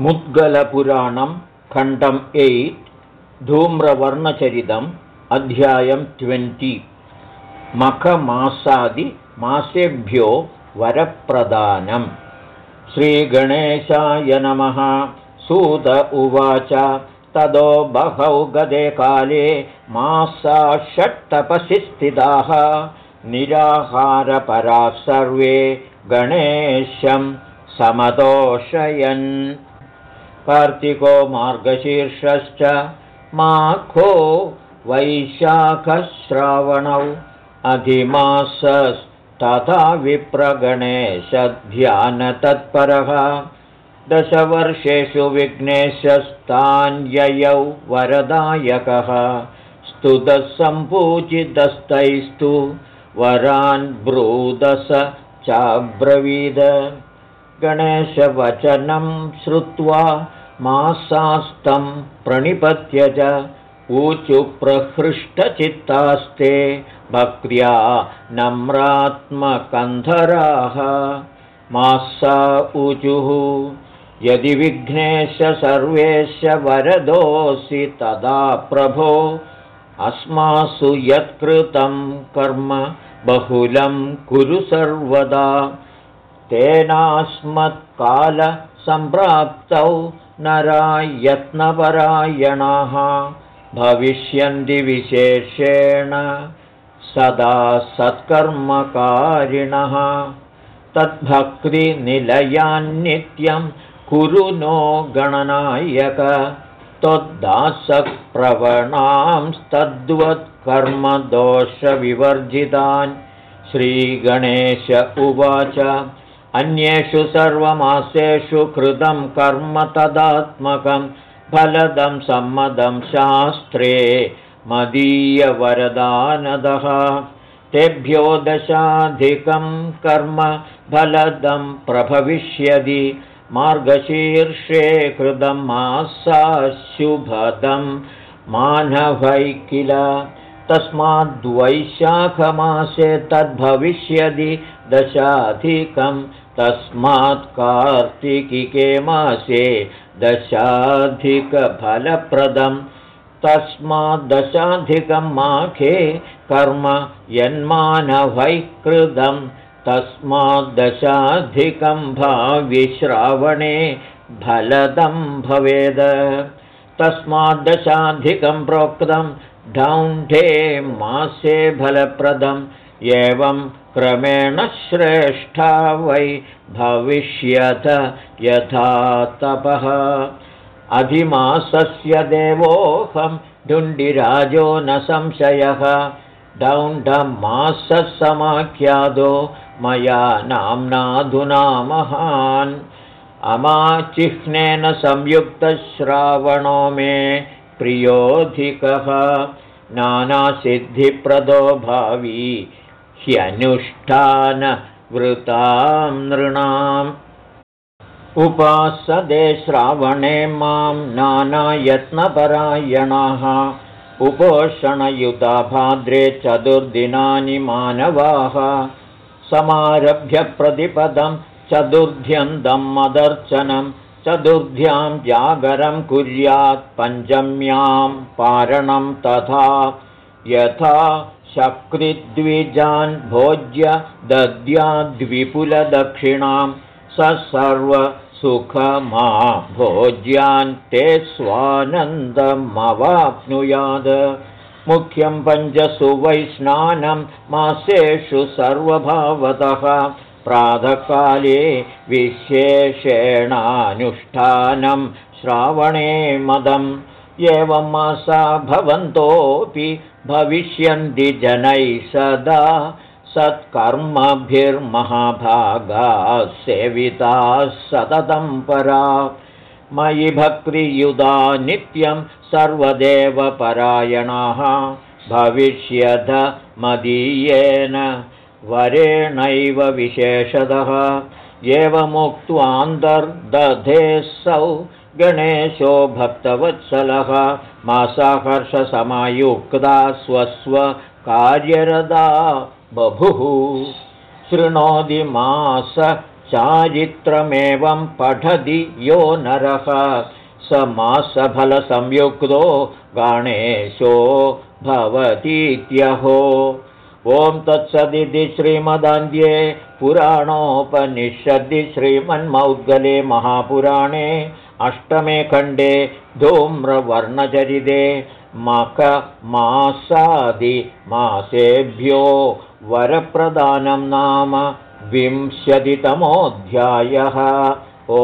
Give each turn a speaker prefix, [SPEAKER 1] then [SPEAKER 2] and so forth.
[SPEAKER 1] मुद्गलपुराणं खण्डम् एय्ट् धूम्रवर्णचरितम् अध्यायं ट्वेण्टि. मखमासादिमासेभ्यो वरप्रदानम् श्रीगणेशाय नमः। सूत उवाच। तदो बहौ गदे काले मासा षट्तपसि स्थिताः निराहारपराः सर्वे गणेशं समतोषयन् कार्तिको मार्गशीर्षश्च माखो वैशाखश्रावणौ अधिमासस्तथा विप्रगणेशध्यानतत्परः दशवर्षेषु विघ्नेशस्तान्ययौ वरदायकः स्तुतः सम्पूजितस्तैस्तु वरान् ब्रूदस चाब्रवीद गणेशवचनं श्रुत्वा मासास्तं प्रणिपत्य च ऊचुप्रहृष्टचित्तास्ते भक्त्या नम्रात्मकन्धराः। मासा ऊचुः यदि विघ्नेश सर्वेश वरदोऽसि तदा प्रभो अस्मासु यत्कृतं कर्म बहुलं कुरु सर्वदा तेनास्मत्कालसम्प्राप्तौ नरा यत्नपरायणाः भविष्यन्ति विशेषेण सदा सत्कर्मकारिणः। तद्भक्तिनिलयान्नित्यं कुरु नो गणनायक। त्वद्दासप्रवणांस्तद्वत्कर्मदोषविवर्जितान् श्रीगणेश उवाच अन्येषु सर्वमासेषु कृतं कर्म तदात्मकं फलदं सम्मदं शास्त्रे मदीयवरदानदः। तेभ्यो दशाधिकं कर्म फलदं प्रभविष्यति मार्गशीर्षे कृतं मासाशुभदं मानवै किल। तस्माद्वैशाखमासे तद्भविष्यति दशाधिकं तस्मात् कार्तिकिके मासे दशाधिकफलप्रदं। तस्माद्दशाधिकं माखे कर्म यन्मानवैकृतं। तस्माद्दशाधिकं भाविश्रावणे फलदं भवेद। तस्माद्दशाधिकं प्रोक्तं ढौण्ढे मासे फलप्रदम् एवं क्रमेण श्रेष्ठा वै भविष्यत यथा तपः। अधिमासस्य देवोऽहं ढुण्डिराजो न संशयः। दौण्ढमासः समाख्यादो मया नाम्नाधुना महान्। अमाचिह्नेन संयुक्तश्रावणो मे प्रियोऽधिकः। नानासिद्धिप्रदो भावी ह्यनुष्ठानवृतां नृणाम्। उपासदे श्रावणे मां नानायत्नपरायणाः। उपोषणयुता भाद्रे चतुर्दिनानि मानवाः। समारभ्य प्रतिपदं चतुर्ध्यन्दं मदर्चनं चतुर्ध्यां जागरं कुर्यात् पञ्चम्यां पारणं तथा यथा शक्रिद्विजान् भोज्य दद्याद्विपुलदक्षिणां स सर्वसुखमा भोज्यान् ते स्वानन्दमवाप्नुयाद मुख्यं पञ्चसु वैस्नानं मासेषु सर्वभावतः। प्रातःकाले विशेषेणानुष्ठानं श्रावणे मदम् एवं मासा भवन्तोऽपि भविष्यन्ति जनैः सदा सत्कर्मभिर्महाभागाः सततं परा। मयि भक्तियुधा नित्यं सर्वदेवपरायणाः भविष्यथ मदीयेन वरेणैव विशेषतः। एवमुक्त्वान्तर्दधेऽसौ गणेशो भक्तवत्सलः मासाहर्षसमयुक्ता स्वस्वकार्यरदा बभुः। शृणोति मास चारित्रमेवं पठति यो नरः। स मासफलसंयुक्तो गणेशो भवतीत्यहो। ॐ तत्सदिति श्रीमदान्ध्ये पुराणोपनिषदि श्रीमन्मौद्गले महापुराणे अष्टमे खण्डे धूम्रवर्णचरिते मखमासादिमासेभ्यो वरप्रदानं नाम विंशतितमोऽध्यायः। ओ